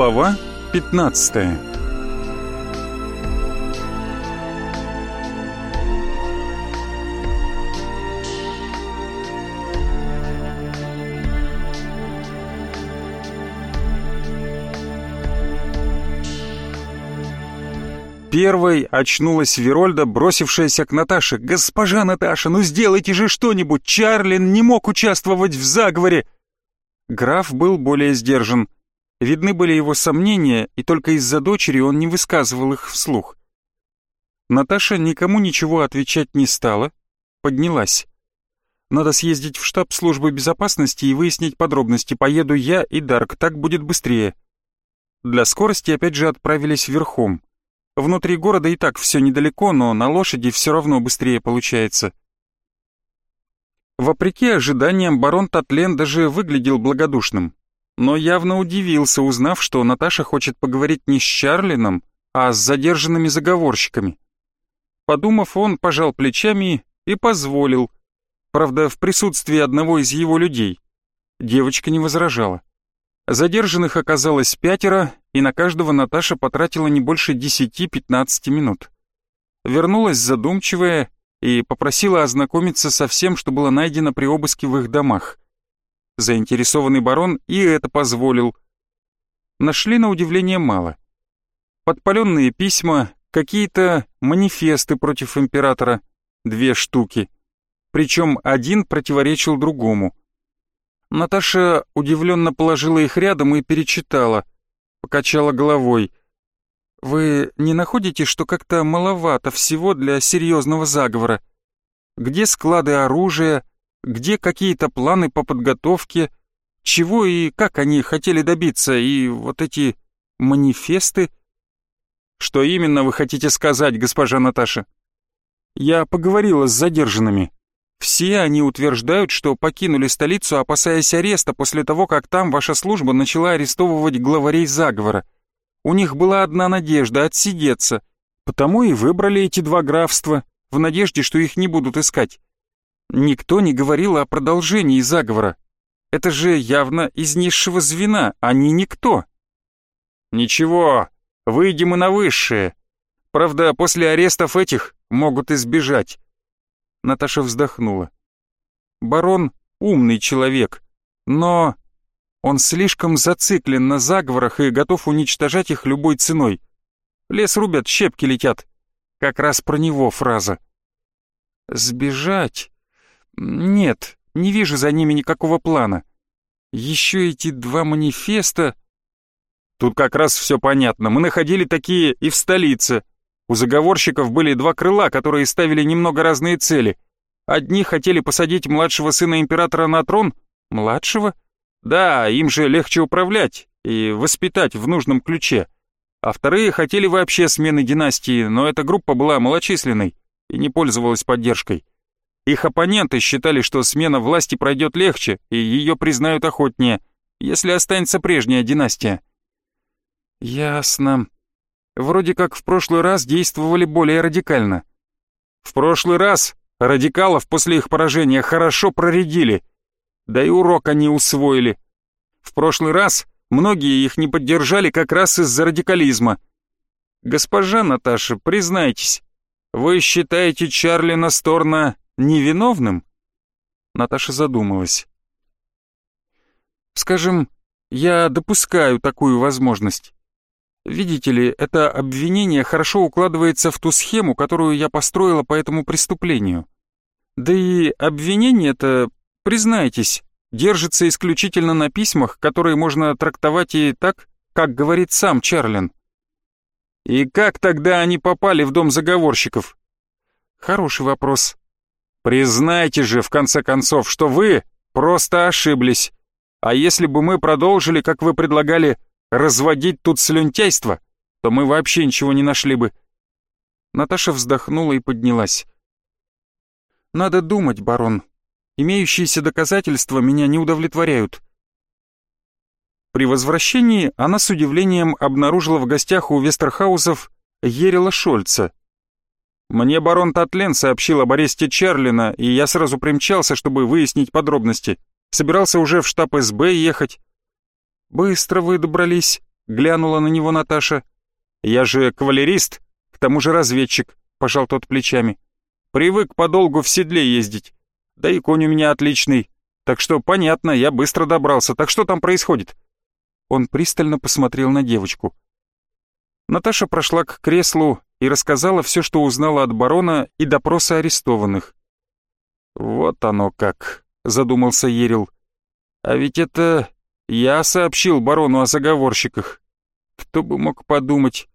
Глава 15 Первой очнулась Верольда, бросившаяся к Наташе. «Госпожа Наташа, ну сделайте же что-нибудь! Чарлин не мог участвовать в заговоре!» Граф был более сдержан. Видны были его сомнения, и только из-за дочери он не высказывал их вслух. Наташа никому ничего отвечать не стала, поднялась. «Надо съездить в штаб службы безопасности и выяснить подробности. Поеду я и Дарк, так будет быстрее». Для скорости опять же отправились верхом. Внутри города и так все недалеко, но на лошади все равно быстрее получается. Вопреки ожиданиям, барон Татлен даже выглядел благодушным, но явно удивился, узнав, что Наташа хочет поговорить не с Чарлином, а с задержанными заговорщиками. Подумав, он пожал плечами и позволил, правда, в присутствии одного из его людей. Девочка не возражала. Задержанных оказалось пятеро, и на каждого Наташа потратила не больше 10-15 минут. Вернулась задумчивая и попросила ознакомиться со всем, что было найдено при обыске в их домах. Заинтересованный барон и это позволил. Нашли на удивление мало. Подпаленные письма, какие-то манифесты против императора, две штуки. Причем один противоречил другому. Наташа удивленно положила их рядом и перечитала. Покачала головой. «Вы не находите, что как-то маловато всего для серьезного заговора? Где склады оружия, где какие-то планы по подготовке, чего и как они хотели добиться, и вот эти манифесты?» «Что именно вы хотите сказать, госпожа Наташа?» «Я поговорила с задержанными. Все они утверждают, что покинули столицу, опасаясь ареста после того, как там ваша служба начала арестовывать главарей заговора. У них была одна надежда — отсидеться, потому и выбрали эти два графства, в надежде, что их не будут искать. Никто не говорил о продолжении заговора. Это же явно из низшего звена, а не никто. Ничего, выйдем и на высшее. Правда, после арестов этих могут избежать. Наташа вздохнула. Барон умный человек, но он слишком зациклен на заговорах и готов уничтожать их любой ценой. Лес рубят, щепки летят. Как раз про него фраза. Сбежать? Нет, не вижу за ними никакого плана. Еще эти два манифеста... Тут как раз все понятно. Мы находили такие и в столице. У заговорщиков были два крыла, которые ставили немного разные цели. Одни хотели посадить младшего сына императора на трон. Младшего? Да, им же легче управлять и воспитать в нужном ключе. А вторые хотели вообще смены династии, но эта группа была малочисленной и не пользовалась поддержкой. Их оппоненты считали, что смена власти пройдет легче и ее признают охотнее, если останется прежняя династия. Ясно. Вроде как в прошлый раз действовали более радикально. В прошлый раз радикалов после их поражения хорошо проредили, да и урок они усвоили. В прошлый раз многие их не поддержали как раз из-за радикализма. Госпожа Наташа, признайтесь, вы считаете Чарли Насторна невиновным? Наташа задумалась. Скажем, я допускаю такую возможность. Видите ли, это обвинение хорошо укладывается в ту схему, которую я построила по этому преступлению. Да и обвинение-то, признайтесь, держится исключительно на письмах, которые можно трактовать и так, как говорит сам Чарлин. И как тогда они попали в дом заговорщиков? Хороший вопрос. Признайте же, в конце концов, что вы просто ошиблись. А если бы мы продолжили, как вы предлагали, разводить тут слюнтяйство, то мы вообще ничего не нашли бы. Наташа вздохнула и поднялась. Надо думать, барон. Имеющиеся доказательства меня не удовлетворяют. При возвращении она с удивлением обнаружила в гостях у Вестерхаусов Ерила Шольца. Мне барон Татлен сообщил об аресте Чарлина, и я сразу примчался, чтобы выяснить подробности. Собирался уже в штаб СБ ехать, «Быстро вы добрались», — глянула на него Наташа. «Я же кавалерист, к тому же разведчик», — пожал тот плечами. «Привык подолгу в седле ездить. Да и конь у меня отличный. Так что, понятно, я быстро добрался. Так что там происходит?» Он пристально посмотрел на девочку. Наташа прошла к креслу и рассказала все, что узнала от барона и допроса арестованных. «Вот оно как», — задумался Ерил. «А ведь это я сообщил барону о заговорщиках. Кто бы мог подумать?»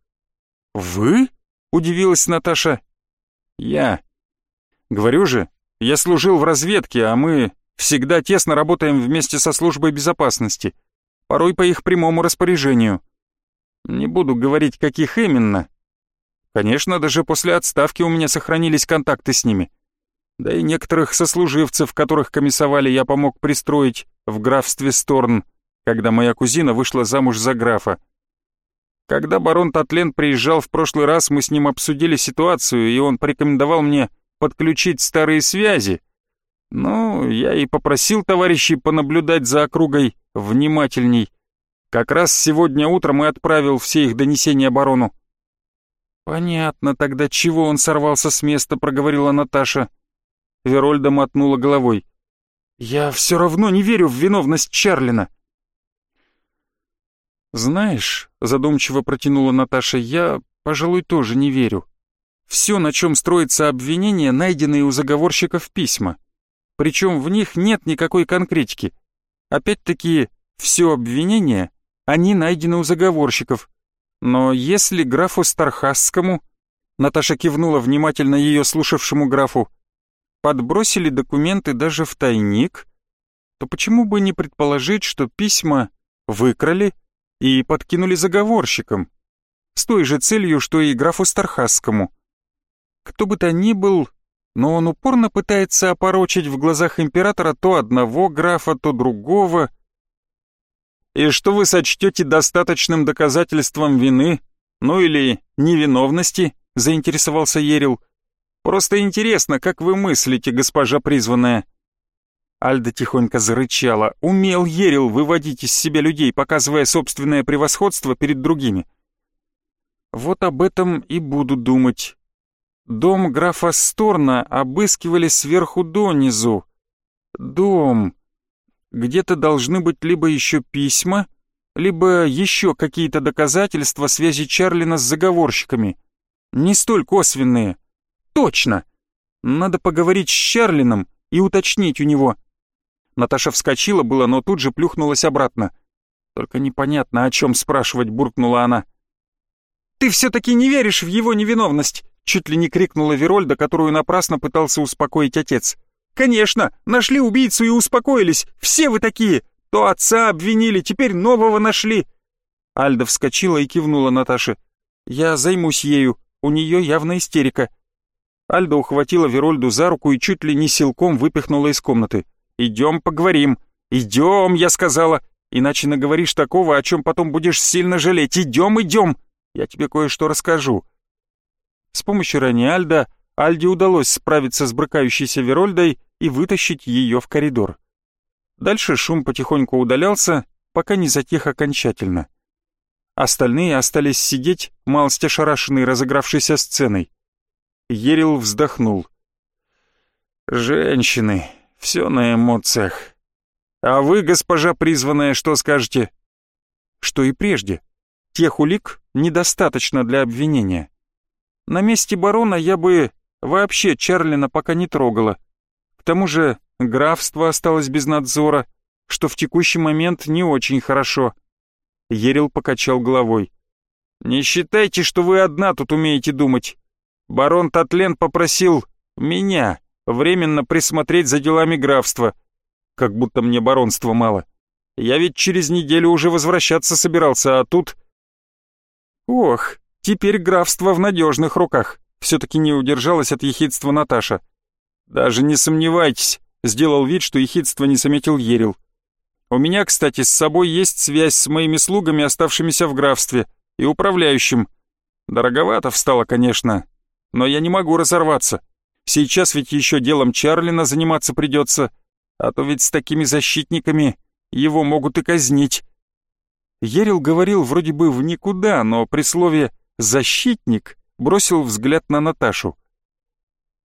«Вы?» — удивилась Наташа. «Я. Говорю же, я служил в разведке, а мы всегда тесно работаем вместе со службой безопасности, порой по их прямому распоряжению. Не буду говорить, каких именно. Конечно, даже после отставки у меня сохранились контакты с ними. Да и некоторых сослуживцев, которых комиссовали, я помог пристроить в графстве Сторн, когда моя кузина вышла замуж за графа. Когда барон Татлен приезжал в прошлый раз, мы с ним обсудили ситуацию, и он порекомендовал мне подключить старые связи. Ну, я и попросил товарищей понаблюдать за округой внимательней. Как раз сегодня утром и отправил все их донесения барону. «Понятно тогда, чего он сорвался с места», — проговорила Наташа. Верольда мотнула головой. «Я все равно не верю в виновность Чарлина». «Знаешь», — задумчиво протянула Наташа, — «я, пожалуй, тоже не верю. Все, на чем строится обвинение, найденные у заговорщиков письма. Причем в них нет никакой конкретики. Опять-таки, все обвинение, они найдены у заговорщиков. Но если графу Стархасскому, Наташа кивнула внимательно ее слушавшему графу, подбросили документы даже в тайник, то почему бы не предположить, что письма выкрали и подкинули заговорщикам, с той же целью, что и графу Стархасскому. Кто бы то ни был, но он упорно пытается опорочить в глазах императора то одного графа, то другого. И что вы сочтете достаточным доказательством вины, ну или невиновности, заинтересовался Ерил. Просто интересно, как вы мыслите, госпожа призванная?» Альда тихонько зарычала. Умел Ерил выводить из себя людей, показывая собственное превосходство перед другими. Вот об этом и буду думать. Дом графа Сторна обыскивали сверху донизу. Дом. Где-то должны быть либо еще письма, либо еще какие-то доказательства связи Чарлина с заговорщиками. Не столь косвенные. Точно! Надо поговорить с Чарлином и уточнить у него. Наташа вскочила было, но тут же плюхнулась обратно. Только непонятно, о чем спрашивать, буркнула она. «Ты все-таки не веришь в его невиновность!» Чуть ли не крикнула Верольда, которую напрасно пытался успокоить отец. «Конечно! Нашли убийцу и успокоились! Все вы такие! То отца обвинили, теперь нового нашли!» Альда вскочила и кивнула Наташе. «Я займусь ею, у нее явно истерика. Альда ухватила Верольду за руку и чуть ли не силком выпихнула из комнаты. «Идем поговорим». «Идем», — я сказала. «Иначе наговоришь такого, о чем потом будешь сильно жалеть. Идем, идем. Я тебе кое-что расскажу». С помощью Рани Альда Альде удалось справиться с брыкающейся Верольдой и вытащить ее в коридор. Дальше шум потихоньку удалялся, пока не затих окончательно. Остальные остались сидеть, малость ошарашенные разыгравшейся сценой. Ерил вздохнул. «Женщины, все на эмоциях. А вы, госпожа призванная, что скажете?» «Что и прежде. Тех улик недостаточно для обвинения. На месте барона я бы вообще Чарлина пока не трогала. Тому же графство осталось без надзора, что в текущий момент не очень хорошо». Ерил покачал головой. «Не считайте, что вы одна тут умеете думать. Барон Татлен попросил меня временно присмотреть за делами графства. Как будто мне баронства мало. Я ведь через неделю уже возвращаться собирался, а тут... Ох, теперь графство в надежных руках. Все-таки не удержалась от ехидства Наташа. Даже не сомневайтесь, сделал вид, что ехидство не заметил Ерил. У меня, кстати, с собой есть связь с моими слугами, оставшимися в графстве, и управляющим. Дороговато встало, конечно, но я не могу разорваться. Сейчас ведь еще делом Чарлина заниматься придется, а то ведь с такими защитниками его могут и казнить. Ерил говорил вроде бы в никуда, но при слове «защитник» бросил взгляд на Наташу.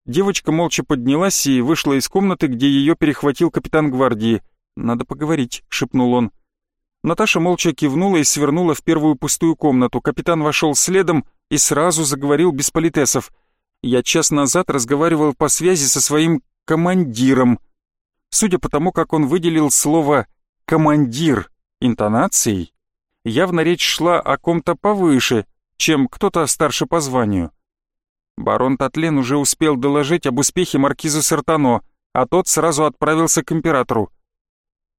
Девочка молча поднялась и вышла из комнаты, где ее перехватил капитан гвардии. «Надо поговорить», — шепнул он. Наташа молча кивнула и свернула в первую пустую комнату. Капитан вошел следом и сразу заговорил без политесов. «Я час назад разговаривал по связи со своим командиром». Судя по тому, как он выделил слово «командир» интонацией, явно речь шла о ком-то повыше, чем кто-то старше по званию. Барон Татлен уже успел доложить об успехе маркиза Сартано, а тот сразу отправился к императору.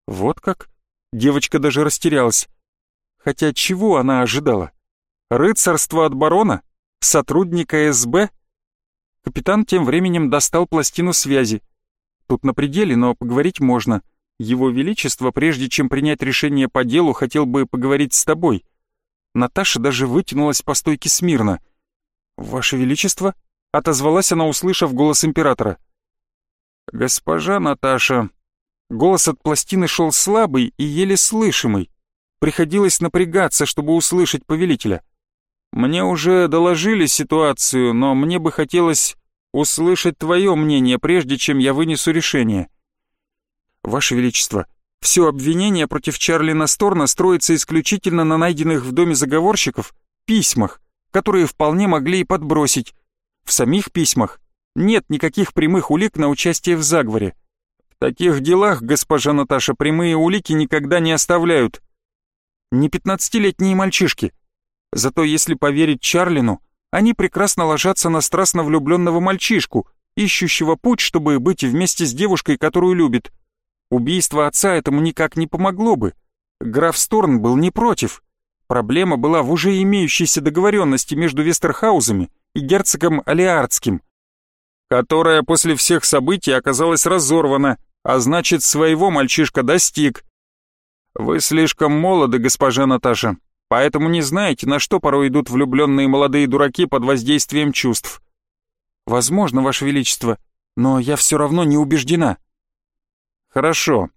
Вот как? Девочка даже растерялась. Хотя чего она ожидала? Рыцарство от барона? Сотрудника СБ? Капитан тем временем достал пластину связи. Тут на пределе, но поговорить можно. Его Величество, прежде чем принять решение по делу, хотел бы поговорить с тобой. Наташа даже вытянулась по стойке смирно. «Ваше Величество?» — отозвалась она, услышав голос императора. «Госпожа Наташа...» Голос от пластины шел слабый и еле слышимый. Приходилось напрягаться, чтобы услышать повелителя. «Мне уже доложили ситуацию, но мне бы хотелось услышать твое мнение, прежде чем я вынесу решение». «Ваше Величество, все обвинение против Чарли Насторна строится исключительно на найденных в доме заговорщиков письмах, которые вполне могли и подбросить. В самих письмах нет никаких прямых улик на участие в заговоре. В таких делах, госпожа Наташа, прямые улики никогда не оставляют. Не пятнадцатилетние мальчишки. Зато если поверить Чарлину, они прекрасно ложатся на страстно влюбленного мальчишку, ищущего путь, чтобы быть вместе с девушкой, которую любит. Убийство отца этому никак не помогло бы. Граф Сторн был не против. Проблема была в уже имеющейся договоренности между Вестерхаузами и герцогом Алиардским, которая после всех событий оказалась разорвана, а значит, своего мальчишка достиг. Вы слишком молоды, госпожа Наташа, поэтому не знаете, на что порой идут влюбленные молодые дураки под воздействием чувств. Возможно, Ваше Величество, но я все равно не убеждена. Хорошо.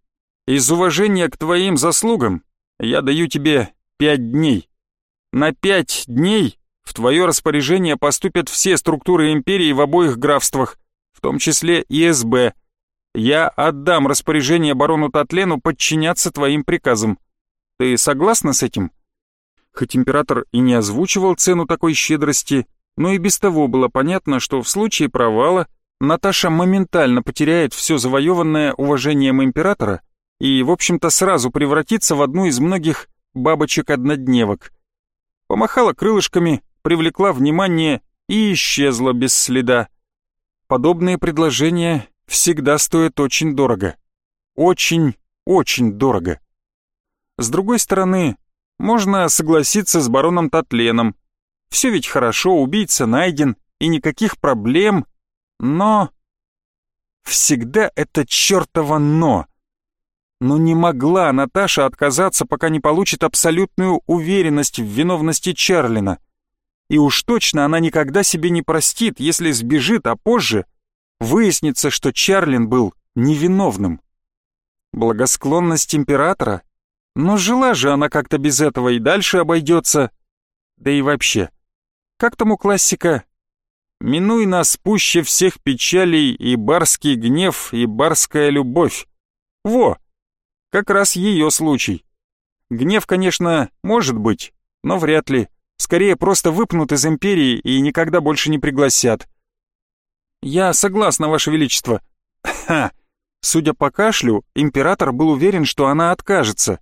Из уважения к твоим заслугам я даю тебе пять дней. На пять дней в твое распоряжение поступят все структуры империи в обоих графствах, в том числе и СБ. Я отдам распоряжение барону Татлену подчиняться твоим приказам. Ты согласна с этим? Хоть император и не озвучивал цену такой щедрости, но и без того было понятно, что в случае провала Наташа моментально потеряет все завоеванное уважением императора и, в общем-то, сразу превратится в одну из многих бабочек-однодневок. Помахала крылышками, привлекла внимание и исчезла без следа. Подобные предложения всегда стоят очень дорого. Очень, очень дорого. С другой стороны, можно согласиться с бароном Татленом. Все ведь хорошо, убийца найден, и никаких проблем но... Всегда это чертово «но». Но не могла Наташа отказаться, пока не получит абсолютную уверенность в виновности Чарлина. И уж точно она никогда себе не простит, если сбежит, а позже выяснится, что Чарлин был невиновным. Благосклонность императора? Но жила же она как-то без этого и дальше обойдется. Да и вообще, как тому классика Минуй нас пуще всех печалей и барский гнев, и барская любовь. Во! Как раз ее случай. Гнев, конечно, может быть, но вряд ли. Скорее, просто выпнут из империи и никогда больше не пригласят. Я согласна, Ваше Величество. Ха! Судя по кашлю, император был уверен, что она откажется.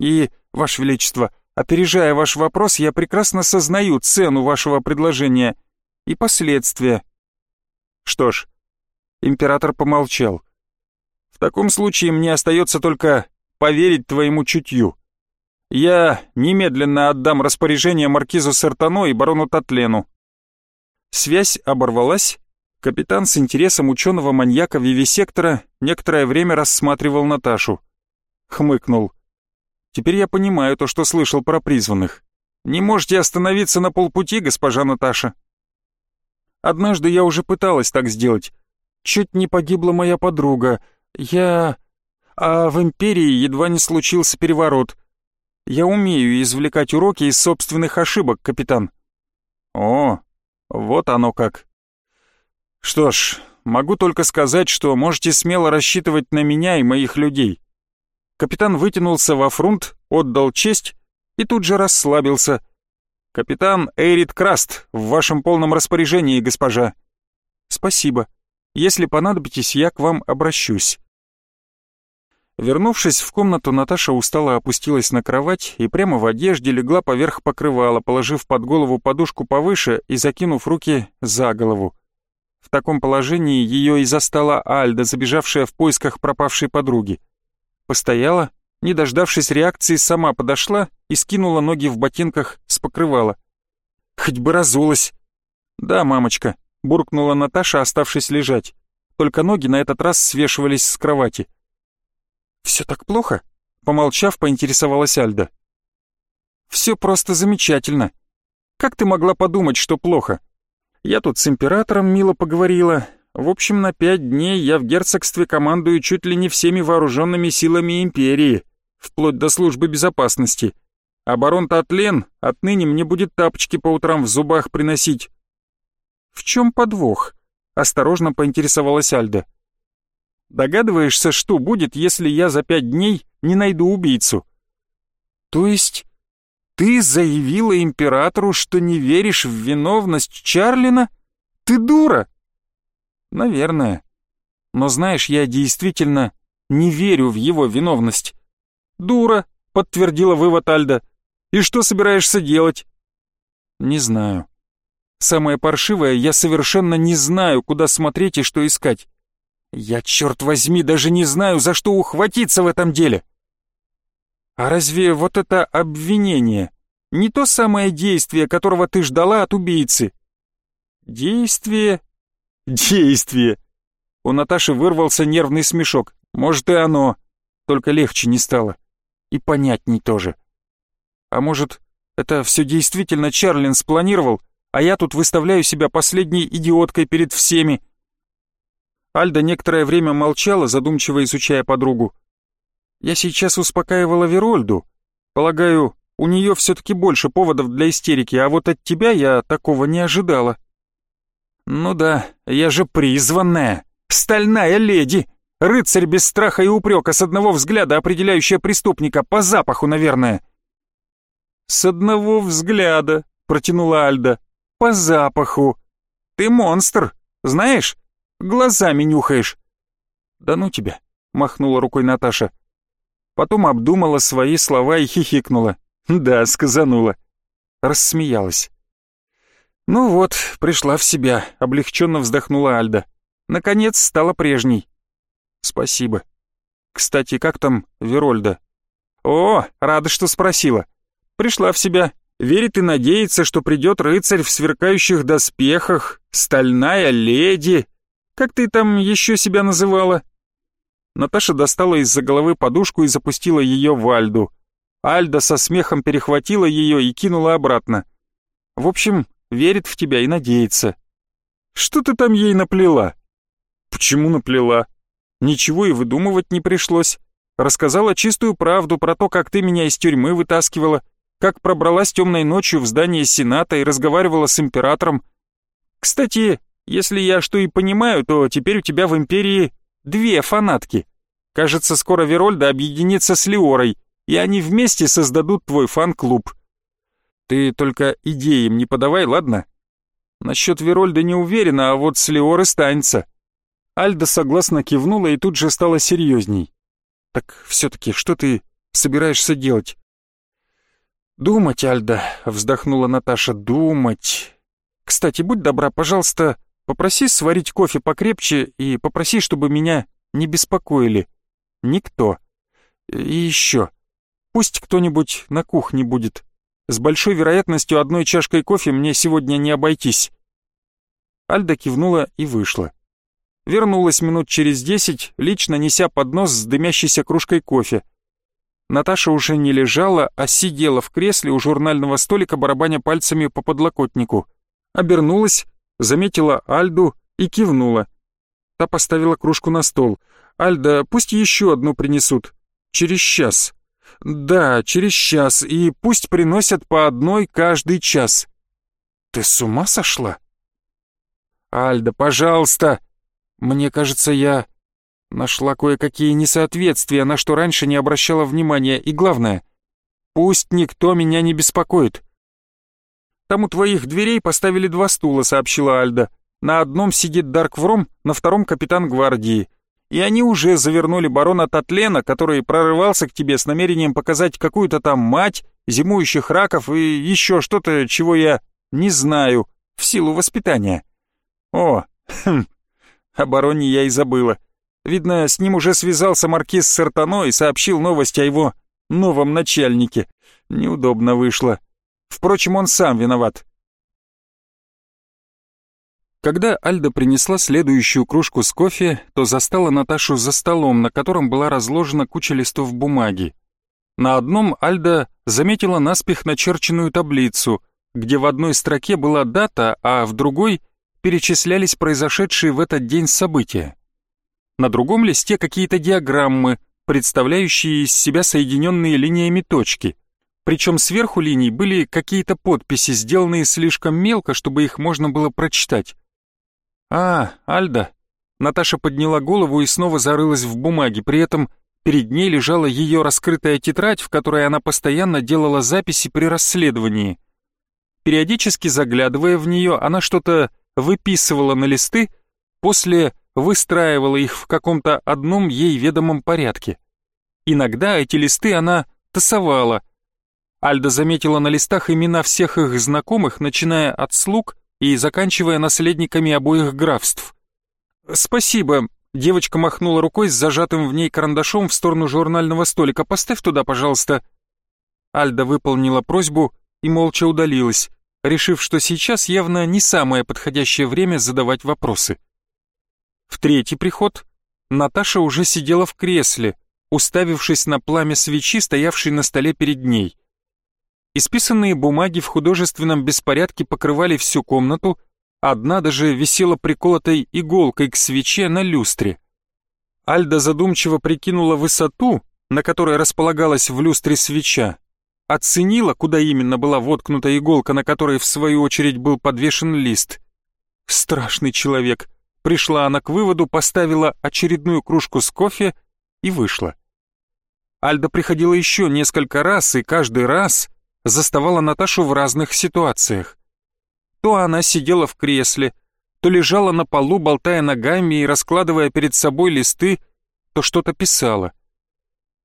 И, Ваше Величество, опережая ваш вопрос, я прекрасно сознаю цену вашего предложения — и последствия. Что ж, император помолчал. В таком случае мне остается только поверить твоему чутью. Я немедленно отдам распоряжение маркизу Сартано и барону Татлену. Связь оборвалась. Капитан с интересом ученого-маньяка Вивисектора некоторое время рассматривал Наташу. Хмыкнул. Теперь я понимаю то, что слышал про призванных. Не можете остановиться на полпути, госпожа Наташа. Однажды я уже пыталась так сделать. Чуть не погибла моя подруга. Я... А в Империи едва не случился переворот. Я умею извлекать уроки из собственных ошибок, капитан». «О, вот оно как». «Что ж, могу только сказать, что можете смело рассчитывать на меня и моих людей». Капитан вытянулся во фрунт, отдал честь и тут же расслабился. «Капитан Эйрит Краст, в вашем полном распоряжении, госпожа». «Спасибо. Если понадобитесь, я к вам обращусь». Вернувшись в комнату, Наташа устало опустилась на кровать и прямо в одежде легла поверх покрывала, положив под голову подушку повыше и закинув руки за голову. В таком положении ее и застала Альда, забежавшая в поисках пропавшей подруги. Постояла, не дождавшись реакции, сама подошла и скинула ноги в ботинках с покрывала. «Хоть бы разулась!» «Да, мамочка», — буркнула Наташа, оставшись лежать. Только ноги на этот раз свешивались с кровати. «Все так плохо?» — помолчав, поинтересовалась Альда. «Все просто замечательно. Как ты могла подумать, что плохо? Я тут с императором мило поговорила. В общем, на пять дней я в герцогстве командую чуть ли не всеми вооруженными силами империи, вплоть до службы безопасности. А барон Татлен отныне мне будет тапочки по утрам в зубах приносить». «В чем подвох?» — осторожно поинтересовалась Альда. Догадываешься, что будет, если я за пять дней не найду убийцу?» «То есть ты заявила императору, что не веришь в виновность Чарлина? Ты дура!» «Наверное. Но знаешь, я действительно не верю в его виновность». «Дура», — подтвердила вывод Альда. «И что собираешься делать?» «Не знаю. Самое паршивое, я совершенно не знаю, куда смотреть и что искать. Я, черт возьми, даже не знаю, за что ухватиться в этом деле. А разве вот это обвинение не то самое действие, которого ты ждала от убийцы? Действие? Действие. У Наташи вырвался нервный смешок. Может и оно, только легче не стало. И понятней тоже. А может, это все действительно Чарлин спланировал, а я тут выставляю себя последней идиоткой перед всеми, Альда некоторое время молчала, задумчиво изучая подругу. «Я сейчас успокаивала Верольду. Полагаю, у нее все-таки больше поводов для истерики, а вот от тебя я такого не ожидала». «Ну да, я же призванная, стальная леди, рыцарь без страха и упрека, с одного взгляда определяющая преступника, по запаху, наверное». «С одного взгляда», — протянула Альда, — «по запаху. Ты монстр, знаешь?» Глазами нюхаешь!» «Да ну тебя!» — махнула рукой Наташа. Потом обдумала свои слова и хихикнула. «Да, сказанула». Рассмеялась. «Ну вот, пришла в себя», — облегченно вздохнула Альда. «Наконец стала прежней». «Спасибо. Кстати, как там Верольда?» «О, рада, что спросила. Пришла в себя. Верит и надеется, что придет рыцарь в сверкающих доспехах, стальная леди, как ты там еще себя называла?» Наташа достала из-за головы подушку и запустила ее в Альду. Альда со смехом перехватила ее и кинула обратно. «В общем, верит в тебя и надеется». «Что ты там ей наплела?» «Почему наплела?» «Ничего и выдумывать не пришлось. Рассказала чистую правду про то, как ты меня из тюрьмы вытаскивала, как пробралась темной ночью в здание Сената и разговаривала с императором. Кстати, если я что и понимаю, то теперь у тебя в Империи две фанатки. Кажется, скоро Верольда объединится с Леорой, и они вместе создадут твой фан-клуб. Ты только идеи им не подавай, ладно? Насчет Верольда не уверена, а вот с Леорой станется. Альда согласно кивнула и тут же стала серьезней. Так все-таки что ты собираешься делать? «Думать, Альда», — вздохнула Наташа, — «думать. Кстати, будь добра, пожалуйста, Попроси сварить кофе покрепче и попроси, чтобы меня не беспокоили. Никто. И еще. Пусть кто-нибудь на кухне будет. С большой вероятностью одной чашкой кофе мне сегодня не обойтись. Альда кивнула и вышла. Вернулась минут через десять, лично неся поднос с дымящейся кружкой кофе. Наташа уже не лежала, а сидела в кресле у журнального столика, барабаня пальцами по подлокотнику. Обернулась, заметила Альду и кивнула. Та поставила кружку на стол. «Альда, пусть еще одну принесут. Через час. Да, через час, и пусть приносят по одной каждый час. Ты с ума сошла? Альда, пожалуйста. Мне кажется, я нашла кое-какие несоответствия, на что раньше не обращала внимания, и главное, пусть никто меня не беспокоит. Там у твоих дверей поставили два стула, сообщила Альда. На одном сидит Дарк Вром, на втором капитан гвардии и они уже завернули барона Татлена, который прорывался к тебе с намерением показать какую-то там мать, зимующих раков и еще что-то, чего я не знаю, в силу воспитания. О, хм, о бароне я и забыла. Видно, с ним уже связался маркиз Сартано и сообщил новость о его новом начальнике. Неудобно вышло. Впрочем, он сам виноват. Когда Альда принесла следующую кружку с кофе, то застала Наташу за столом, на котором была разложена куча листов бумаги. На одном Альда заметила наспех начерченную таблицу, где в одной строке была дата, а в другой перечислялись произошедшие в этот день события. На другом листе какие-то диаграммы, представляющие из себя соединенные линиями точки. Причем сверху линий были какие-то подписи, сделанные слишком мелко, чтобы их можно было прочитать. «А, Альда!» Наташа подняла голову и снова зарылась в бумаге, при этом перед ней лежала ее раскрытая тетрадь, в которой она постоянно делала записи при расследовании. Периодически заглядывая в нее, она что-то выписывала на листы, после выстраивала их в каком-то одном ей ведомом порядке. Иногда эти листы она тасовала. Альда заметила на листах имена всех их знакомых, начиная от слуг и заканчивая наследниками обоих графств. «Спасибо», — девочка махнула рукой с зажатым в ней карандашом в сторону журнального столика. «Поставь туда, пожалуйста». Альда выполнила просьбу и молча удалилась, решив, что сейчас явно не самое подходящее время задавать вопросы. В третий приход Наташа уже сидела в кресле, уставившись на пламя свечи, стоявшей на столе перед ней. Исписанные бумаги в художественном беспорядке покрывали всю комнату, одна даже висела приколотой иголкой к свече на люстре. Альда задумчиво прикинула высоту, на которой располагалась в люстре свеча, оценила, куда именно была воткнута иголка, на которой в свою очередь был подвешен лист. Страшный человек. Пришла она к выводу, поставила очередную кружку с кофе и вышла. Альда приходила еще несколько раз, и каждый раз заставала Наташу в разных ситуациях. То она сидела в кресле, то лежала на полу, болтая ногами и раскладывая перед собой листы, то что-то писала.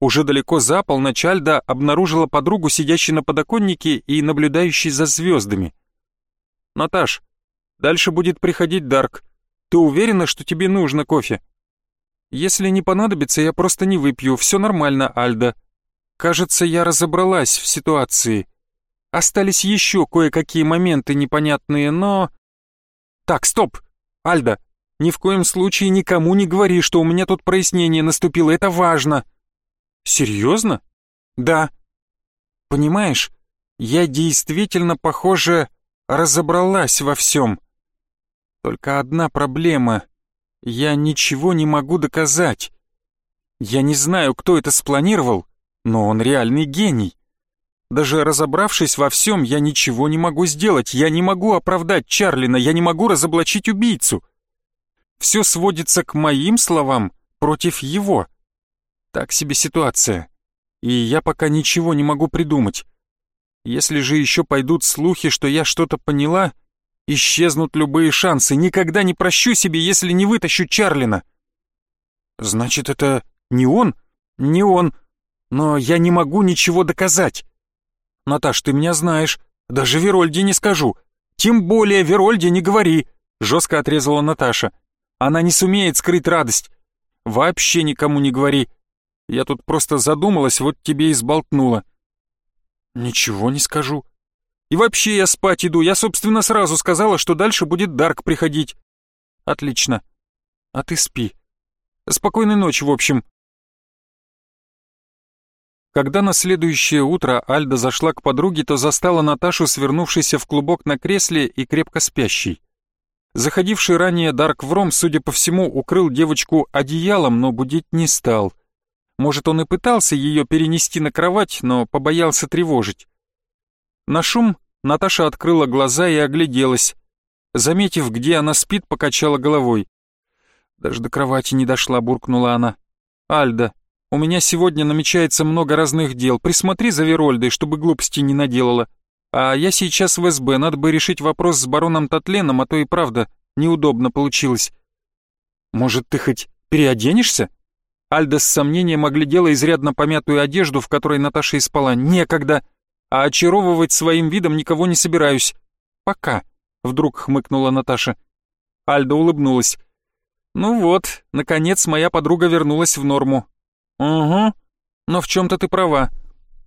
Уже далеко за полночь Альда обнаружила подругу, сидящей на подоконнике и наблюдающей за звездами. «Наташ, дальше будет приходить Дарк. Ты уверена, что тебе нужно кофе?» «Если не понадобится, я просто не выпью. Все нормально, Альда», Кажется, я разобралась в ситуации. Остались еще кое-какие моменты непонятные, но... Так, стоп! Альда, ни в коем случае никому не говори, что у меня тут прояснение наступило, это важно. Серьезно? Да. Понимаешь, я действительно, похоже, разобралась во всем. Только одна проблема. Я ничего не могу доказать. Я не знаю, кто это спланировал, но он реальный гений. Даже разобравшись во всем, я ничего не могу сделать, я не могу оправдать Чарлина, я не могу разоблачить убийцу. Все сводится к моим словам против его. Так себе ситуация. И я пока ничего не могу придумать. Если же еще пойдут слухи, что я что-то поняла, исчезнут любые шансы. Никогда не прощу себе, если не вытащу Чарлина. Значит, это не он? Не он. Но я не могу ничего доказать. Наташ, ты меня знаешь. Даже Верольде не скажу. Тем более Верольде не говори, жестко отрезала Наташа. Она не сумеет скрыть радость. Вообще никому не говори. Я тут просто задумалась, вот тебе и сболтнула. Ничего не скажу. И вообще я спать иду. Я, собственно, сразу сказала, что дальше будет Дарк приходить. Отлично. А ты спи. Спокойной ночи, в общем. Когда на следующее утро Альда зашла к подруге, то застала Наташу, свернувшейся в клубок на кресле и крепко спящей. Заходивший ранее Дарк Вром, судя по всему, укрыл девочку одеялом, но будить не стал. Может, он и пытался ее перенести на кровать, но побоялся тревожить. На шум Наташа открыла глаза и огляделась. Заметив, где она спит, покачала головой. Даже до кровати не дошла, буркнула она. «Альда, у меня сегодня намечается много разных дел. Присмотри за Верольдой, чтобы глупости не наделала. А я сейчас в СБ, надо бы решить вопрос с бароном Татленом, а то и правда неудобно получилось. Может, ты хоть переоденешься?» Альда с сомнением оглядела изрядно помятую одежду, в которой Наташа и спала. «Некогда! А очаровывать своим видом никого не собираюсь. Пока!» — вдруг хмыкнула Наташа. Альда улыбнулась. «Ну вот, наконец моя подруга вернулась в норму». «Угу, но в чем-то ты права.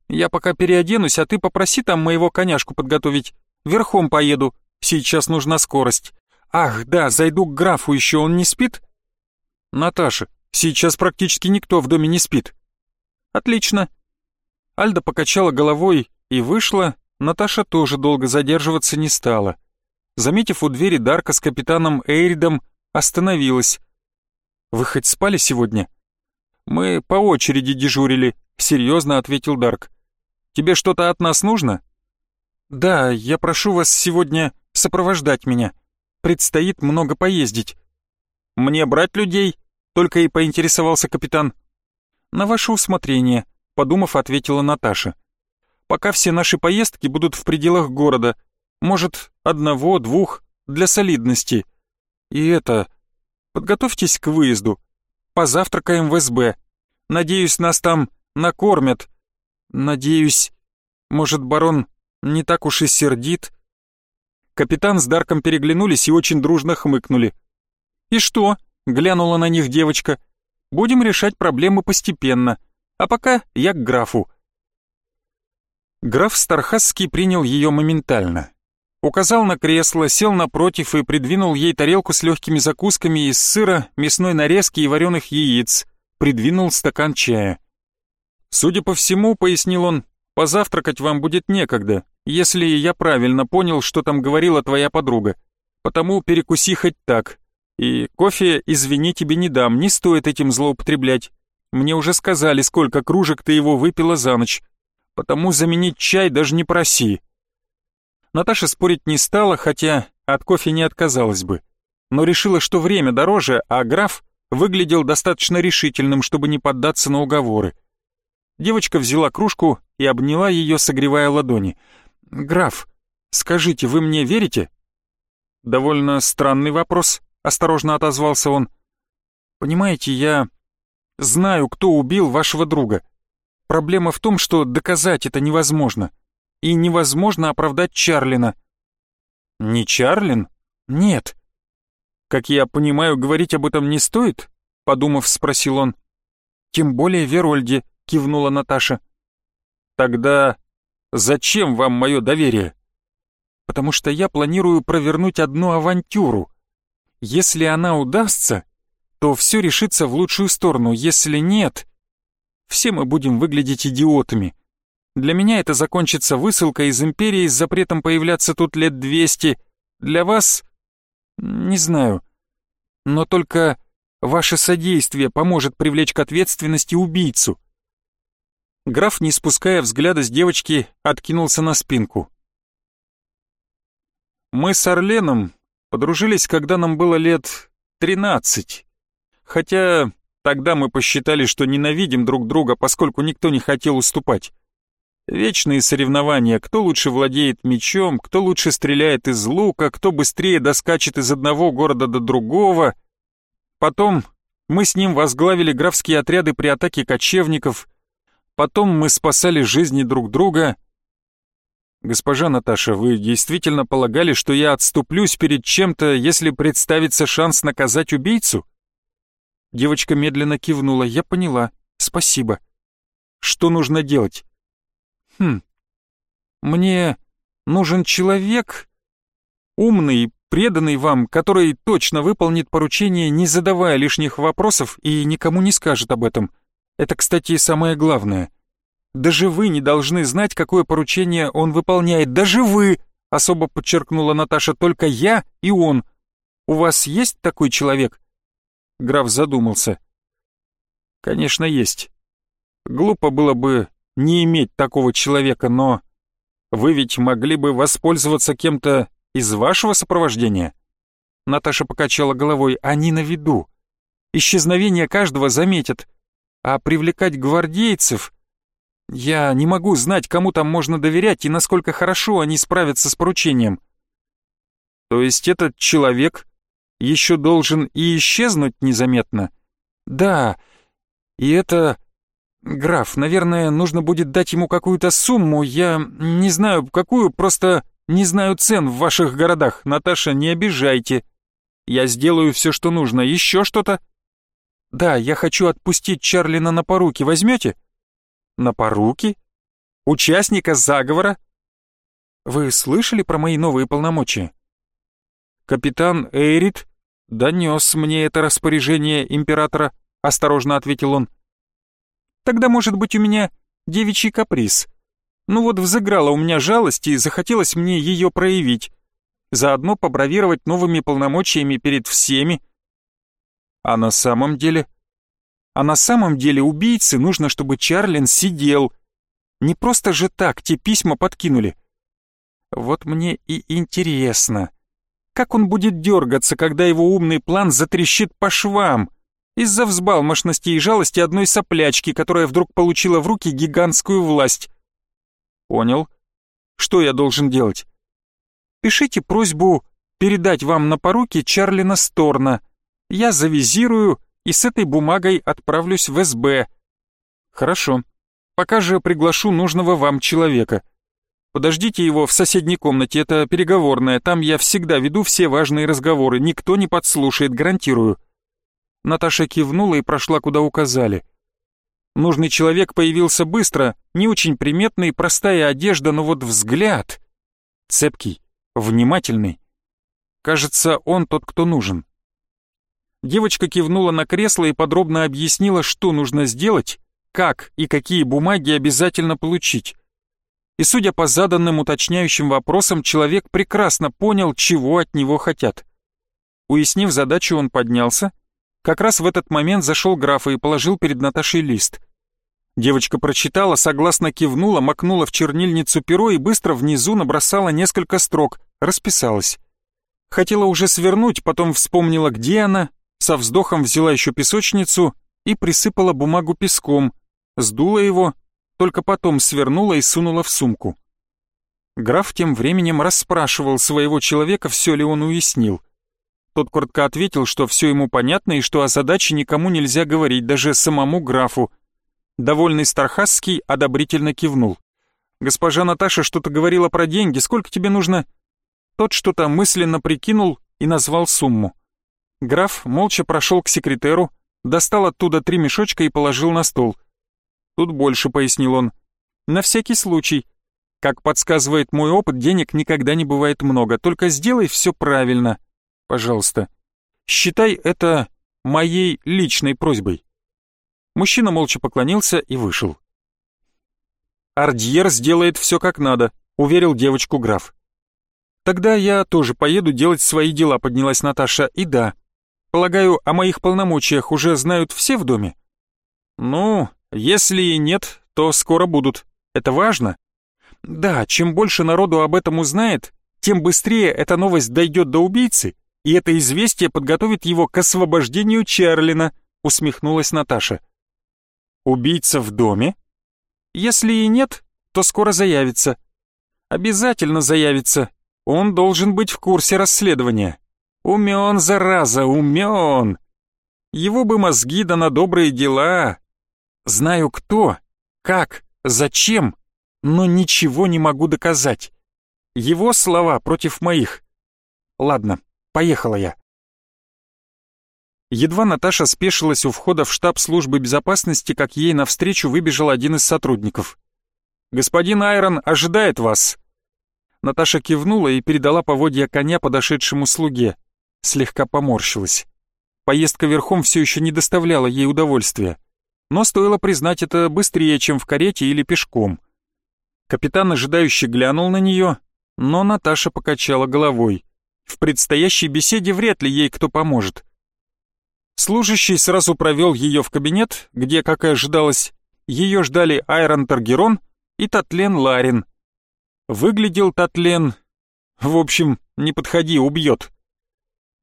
Я пока переоденусь, а ты попроси там моего коняшку подготовить. Верхом поеду, сейчас нужна скорость. Ах, да, зайду к графу еще, он не спит?» «Наташа, сейчас практически никто в доме не спит». «Отлично». Альда покачала головой и вышла, Наташа тоже долго задерживаться не стала. Заметив у двери Дарка с капитаном Эйридом, остановилась. «Вы хоть спали сегодня?» «Мы по очереди дежурили», — серьезно ответил Дарк. «Тебе что-то от нас нужно?» «Да, я прошу вас сегодня сопровождать меня. Предстоит много поездить». «Мне брать людей?» — только и поинтересовался капитан. «На ваше усмотрение», — подумав, ответила Наташа. «Пока все наши поездки будут в пределах города. Может, одного, двух, для солидности. И это... Подготовьтесь к выезду. Позавтракаем в СБ. Надеюсь, нас там накормят. Надеюсь... Может, барон не так уж и сердит?» Капитан с Дарком переглянулись и очень дружно хмыкнули. «И что?» — глянула на них девочка. «Будем решать проблемы постепенно. А пока я к графу». Граф Стархасский принял ее моментально. Указал на кресло, сел напротив и придвинул ей тарелку с легкими закусками из сыра, мясной нарезки и вареных яиц. Придвинул стакан чая. «Судя по всему, — пояснил он, — позавтракать вам будет некогда, если я правильно понял, что там говорила твоя подруга. Потому перекуси хоть так. И кофе, извини, тебе не дам, не стоит этим злоупотреблять. Мне уже сказали, сколько кружек ты его выпила за ночь. Потому заменить чай даже не проси». Наташа спорить не стала, хотя от кофе не отказалась бы. Но решила, что время дороже, а граф выглядел достаточно решительным, чтобы не поддаться на уговоры. Девочка взяла кружку и обняла ее, согревая ладони. «Граф, скажите, вы мне верите?» «Довольно странный вопрос», — осторожно отозвался он. «Понимаете, я знаю, кто убил вашего друга. Проблема в том, что доказать это невозможно и невозможно оправдать Чарлина. Не Чарлин? Нет. Как я понимаю, говорить об этом не стоит? Подумав, спросил он. Тем более Верольде, кивнула Наташа. Тогда зачем вам мое доверие? Потому что я планирую провернуть одну авантюру. Если она удастся, то все решится в лучшую сторону, если нет, все мы будем выглядеть идиотами. Для меня это закончится высылкой из Империи с запретом появляться тут лет двести. Для вас... не знаю. Но только ваше содействие поможет привлечь к ответственности убийцу. Граф, не спуская взгляда с девочки, откинулся на спинку. Мы с Орленом подружились, когда нам было лет тринадцать. Хотя тогда мы посчитали, что ненавидим друг друга, поскольку никто не хотел уступать. Вечные соревнования, кто лучше владеет мечом, кто лучше стреляет из лука, кто быстрее доскачет из одного города до другого. Потом мы с ним возглавили графские отряды при атаке кочевников. Потом мы спасали жизни друг друга. Госпожа Наташа, вы действительно полагали, что я отступлюсь перед чем-то, если представится шанс наказать убийцу? Девочка медленно кивнула. Я поняла. Спасибо. Что нужно делать? Хм. Мне нужен человек, умный, преданный вам, который точно выполнит поручение, не задавая лишних вопросов и никому не скажет об этом. Это, кстати, самое главное. Даже вы не должны знать, какое поручение он выполняет. Даже вы, особо подчеркнула Наташа, только я и он. У вас есть такой человек? Граф задумался. Конечно, есть. Глупо было бы не иметь такого человека, но вы ведь могли бы воспользоваться кем-то из вашего сопровождения?» Наташа покачала головой. «Они на виду. Исчезновение каждого заметят. А привлекать гвардейцев... Я не могу знать, кому там можно доверять и насколько хорошо они справятся с поручением». «То есть этот человек еще должен и исчезнуть незаметно?» «Да, и это «Граф, наверное, нужно будет дать ему какую-то сумму. Я не знаю, какую, просто не знаю цен в ваших городах. Наташа, не обижайте. Я сделаю все, что нужно. Еще что-то?» «Да, я хочу отпустить Чарлина на поруки. Возьмете?» «На поруки? Участника заговора?» «Вы слышали про мои новые полномочия?» «Капитан Эйрит донес мне это распоряжение императора», — осторожно ответил он. Тогда, может быть, у меня девичий каприз. Ну вот взыграла у меня жалость и захотелось мне ее проявить. Заодно побравировать новыми полномочиями перед всеми. А на самом деле... А на самом деле убийце нужно, чтобы Чарлин сидел. Не просто же так те письма подкинули. Вот мне и интересно, как он будет дергаться, когда его умный план затрещит по швам? Из-за взбалмошности и жалости одной соплячки, которая вдруг получила в руки гигантскую власть. Понял. Что я должен делать? Пишите просьбу передать вам на поруки Чарлина Сторна. Я завизирую и с этой бумагой отправлюсь в СБ. Хорошо. Пока же приглашу нужного вам человека. Подождите его в соседней комнате, это переговорная, там я всегда веду все важные разговоры, никто не подслушает, гарантирую. Наташа кивнула и прошла, куда указали. Нужный человек появился быстро, не очень приметный, простая одежда, но вот взгляд... Цепкий, внимательный. Кажется, он тот, кто нужен. Девочка кивнула на кресло и подробно объяснила, что нужно сделать, как и какие бумаги обязательно получить. И судя по заданным уточняющим вопросам, человек прекрасно понял, чего от него хотят. Уяснив задачу, он поднялся, как раз в этот момент зашел граф и положил перед Наташей лист. Девочка прочитала, согласно кивнула, макнула в чернильницу перо и быстро внизу набросала несколько строк, расписалась. Хотела уже свернуть, потом вспомнила, где она, со вздохом взяла еще песочницу и присыпала бумагу песком, сдула его, только потом свернула и сунула в сумку. Граф тем временем расспрашивал своего человека, все ли он уяснил. Тот коротко ответил, что все ему понятно и что о задаче никому нельзя говорить, даже самому графу. Довольный Стархасский одобрительно кивнул. «Госпожа Наташа что-то говорила про деньги, сколько тебе нужно?» Тот что-то мысленно прикинул и назвал сумму. Граф молча прошел к секретеру, достал оттуда три мешочка и положил на стол. «Тут больше», — пояснил он. «На всякий случай. Как подсказывает мой опыт, денег никогда не бывает много, только сделай все правильно, Пожалуйста, считай это моей личной просьбой». Мужчина молча поклонился и вышел. «Ардьер сделает все как надо», — уверил девочку граф. «Тогда я тоже поеду делать свои дела», — поднялась Наташа. «И да, полагаю, о моих полномочиях уже знают все в доме?» «Ну, если и нет, то скоро будут. Это важно?» «Да, чем больше народу об этом узнает, тем быстрее эта новость дойдет до убийцы, и это известие подготовит его к освобождению Чарлина», — усмехнулась Наташа. «Убийца в доме? Если и нет, то скоро заявится. Обязательно заявится. Он должен быть в курсе расследования. Умен, зараза, умен. Его бы мозги да на добрые дела. Знаю кто, как, зачем, но ничего не могу доказать. Его слова против моих. Ладно, Поехала я. Едва Наташа спешилась у входа в штаб службы безопасности, как ей навстречу выбежал один из сотрудников. «Господин Айрон ожидает вас!» Наташа кивнула и передала поводья коня подошедшему слуге. Слегка поморщилась. Поездка верхом все еще не доставляла ей удовольствия. Но стоило признать это быстрее, чем в карете или пешком. Капитан ожидающе глянул на нее, но Наташа покачала головой. В предстоящей беседе вряд ли ей кто поможет. Служащий сразу провел ее в кабинет, где, как и ожидалось, ее ждали Айрон Таргерон и Татлен Ларин. Выглядел Татлен... В общем, не подходи, убьет.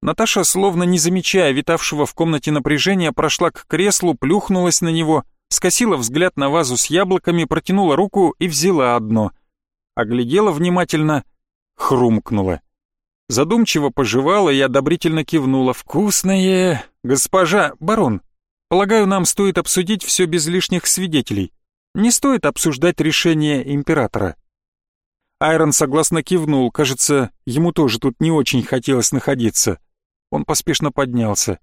Наташа, словно не замечая витавшего в комнате напряжения, прошла к креслу, плюхнулась на него, скосила взгляд на вазу с яблоками, протянула руку и взяла одно. Оглядела внимательно, хрумкнула. Задумчиво пожевала и одобрительно кивнула. «Вкусное! Госпожа, барон, полагаю, нам стоит обсудить все без лишних свидетелей. Не стоит обсуждать решение императора». Айрон согласно кивнул, кажется, ему тоже тут не очень хотелось находиться. Он поспешно поднялся.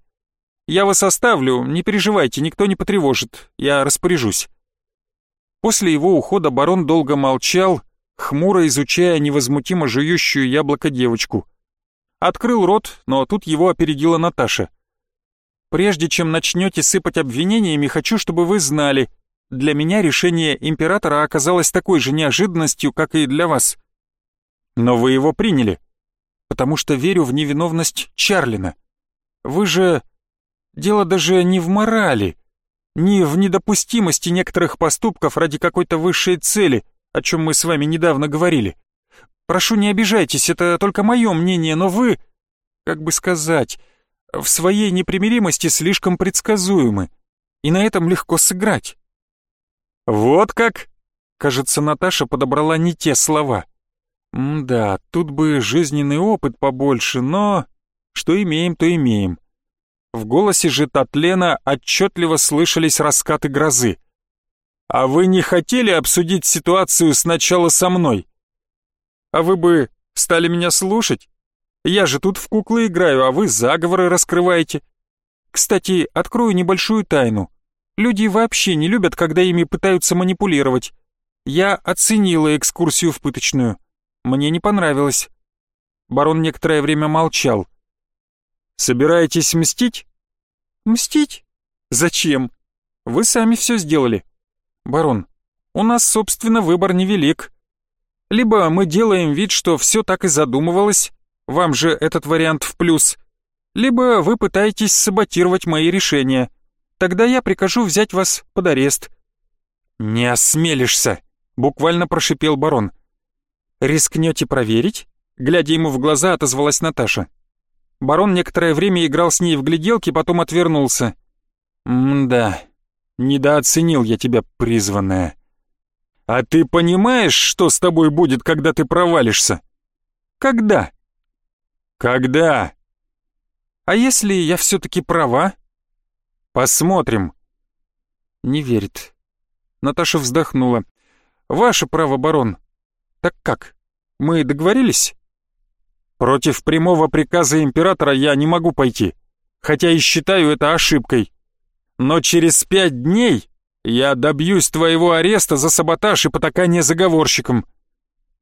«Я вас оставлю, не переживайте, никто не потревожит, я распоряжусь». После его ухода барон долго молчал, хмуро изучая невозмутимо жующую яблоко девочку. Открыл рот, но тут его опередила Наташа. «Прежде чем начнете сыпать обвинениями, хочу, чтобы вы знали, для меня решение императора оказалось такой же неожиданностью, как и для вас. Но вы его приняли потому что верю в невиновность Чарлина. Вы же... Дело даже не в морали, не в недопустимости некоторых поступков ради какой-то высшей цели, о чем мы с вами недавно говорили. Прошу, не обижайтесь, это только мое мнение, но вы, как бы сказать, в своей непримиримости слишком предсказуемы, и на этом легко сыграть. Вот как? Кажется, Наташа подобрала не те слова. М-да, тут бы жизненный опыт побольше, но... Что имеем, то имеем. В голосе же Татлена отчетливо слышались раскаты грозы. «А вы не хотели обсудить ситуацию сначала со мной? А вы бы стали меня слушать? Я же тут в куклы играю, а вы заговоры раскрываете. Кстати, открою небольшую тайну. Люди вообще не любят, когда ими пытаются манипулировать. Я оценила экскурсию в пыточную. Мне не понравилось. Барон некоторое время молчал. «Собираетесь мстить?» «Мстить? Зачем? Вы сами все сделали. Барон, у нас, собственно, выбор невелик. Либо мы делаем вид, что все так и задумывалось, вам же этот вариант в плюс, либо вы пытаетесь саботировать мои решения. Тогда я прикажу взять вас под арест». «Не осмелишься!» — буквально прошипел барон. «Рискнете проверить?» Глядя ему в глаза, отозвалась Наташа. Барон некоторое время играл с ней в гляделки, потом отвернулся. «М-да, недооценил я тебя, призванная. А ты понимаешь, что с тобой будет, когда ты провалишься?» «Когда?» «Когда?» «А если я все-таки права?» «Посмотрим». «Не верит». Наташа вздохнула. «Ваше право, барон. Так как? Мы договорились? Против прямого приказа императора я не могу пойти, хотя и считаю это ошибкой. Но через пять дней я добьюсь твоего ареста за саботаж и потакание заговорщикам.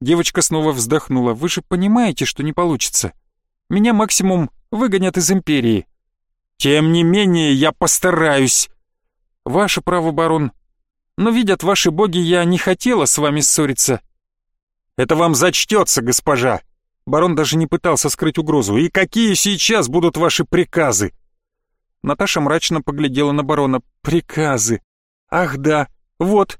Девочка снова вздохнула. Вы же понимаете, что не получится. Меня максимум выгонят из империи. Тем не менее, я постараюсь. Ваше право, барон. Но видят ваши боги, я не хотела с вами ссориться. Это вам зачтется, госпожа!» Барон даже не пытался скрыть угрозу. «И какие сейчас будут ваши приказы?» Наташа мрачно поглядела на барона. «Приказы! Ах да, вот!»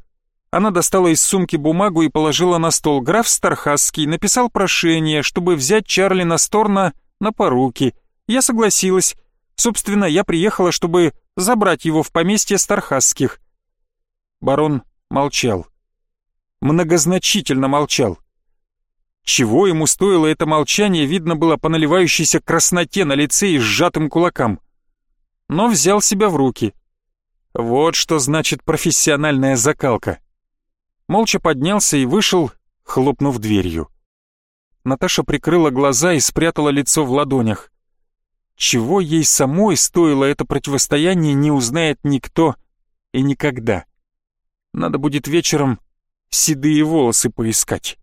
Она достала из сумки бумагу и положила на стол. Граф Стархасский написал прошение, чтобы взять Чарли Насторна на поруки. Я согласилась. Собственно, я приехала, чтобы забрать его в поместье Стархасских. Барон молчал. Многозначительно молчал. Чего ему стоило это молчание, видно было по наливающейся красноте на лице и сжатым кулакам. Но взял себя в руки. Вот что значит профессиональная закалка. Молча поднялся и вышел, хлопнув дверью. Наташа прикрыла глаза и спрятала лицо в ладонях. Чего ей самой стоило это противостояние, не узнает никто и никогда. Надо будет вечером седые волосы поискать.